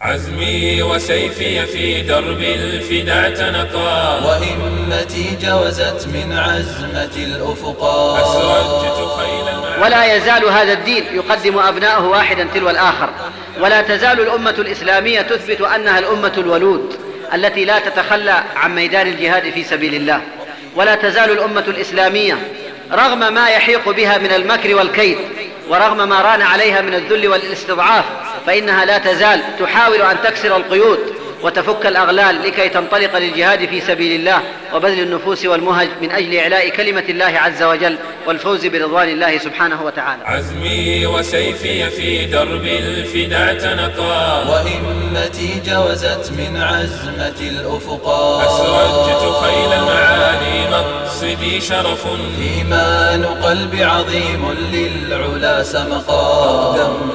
عزمي وسيفي في درب الفدا اعتنقا وهمتي جوزت من عزمة الأفقا. ولا يزال هذا الدين يقدم أبناءه واحدا تلو الآخر. ولا تزال الأمة الإسلامية تثبت أنها الأمة الولود التي لا تتخلى عن ميدان الجهاد في سبيل الله. ولا تزال الأمة الإسلامية رغم ما يحيق بها من المكر والكيد ورغم ما ران عليها من الذل والاستضعاف فإنها لا تزال تحاول أن تكسر القيود وتفك الأغلال لكي تنطلق للجهاد في سبيل الله وبذل النفوس والمهج من أجل إعلاء كلمة الله عز وجل والفوز برضوان الله سبحانه وتعالى. عزمي وسيفي في درب الفدا اعتنقا وهمتي جوزت من عزمة الأفقا. أسرجت خيل المعالي مقصدي شرف. إيمان قلبي عظيم للعلا سمقا. أقدمت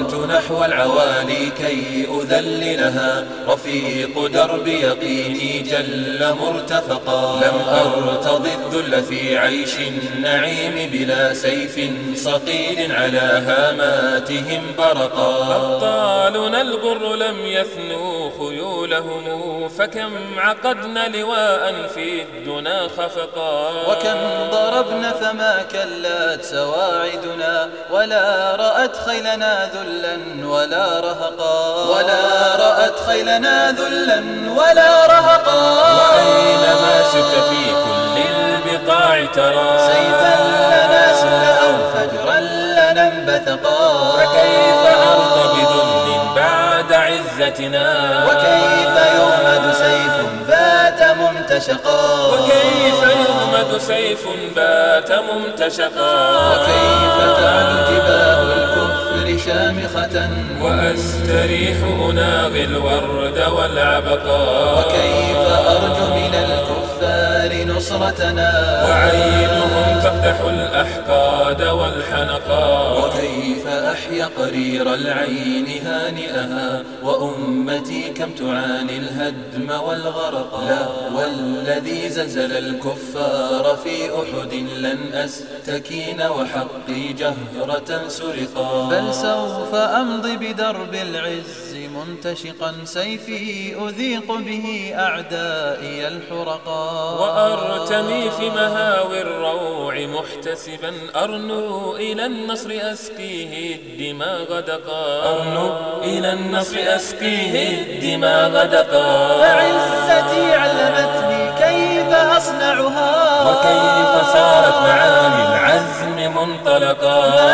نحو العوالي كي أذللها رفيق درب يقيني جل مرتفقا. لم أرتض الذل في عيش النعيم بلا سيف صقيل على هاماتهم برقا. أبطالنا الغر لم يثنوا خيولهم فكم عقدنا لواء في الدنا خفقا. وكم ضربنا فما كلت سواعدنا ولا رأت خيلنا ذلا ولا رهقا. ولا رأت خيلنا ذلا ولا رهقا. وأينما سرت في كل البقاع ترى. سيفا لنا سل أو فجرا لنا انبثقا فكيف أرضى بذل بعد عزتنا؟ وكيف يغمد سيف بات ممتشقا؟ وكيف يغمد سيف بات ممتشقا؟ وكيف وأستريح أناغي الورد من الكفار نصرتنا. وعينهم تفتح الأحقاد والحنقا. وكيف أحيا قرير العين هانئها؟ وأمتي كم تعاني الهدم والغرق لا والذي زلزل الكفار في أحد لن أستكين وحقي جهرة سرقا. بل سوف أمضي بدرب العز منتشقا سيفي أذيق به أعدائي الحرقا. وأرتمي في مهاوي الروع محتسبا أرنو إلى النصر أسقيه الدماء غدقا أرنو إلى النصر أسقيه الدماء غدقا فعزتي علمتني كيف أصنعها. وكيف صارت معاني العزم منطلقا.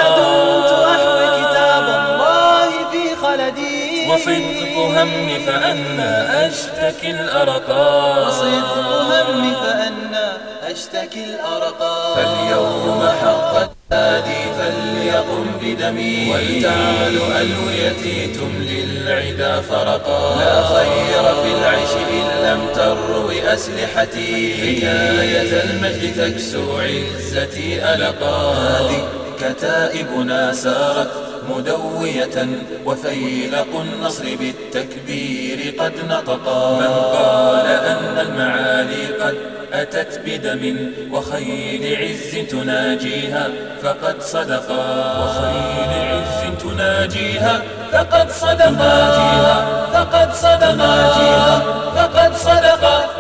وصدق همي فأنا أشتكي الأرقا وصدق همي فأنا أشتكي الأرقا فاليوم حقت هادي فليقم بدمي. ولتعل ألويتي تملي العدا فرقا. لا خير في العيش إن لم تروي أسلحتي حكاية المجد تكسو عزتي ألقا. هذه كتائبنا سارت مدوية وفيلق النصر بالتكبير قد نطقا من قال أن المعالي قد أتت بدم وخيل عز تناجيها فقد صدقا وخيل عز تناجيها فقد صدقا فقد صدقا فقد صدقا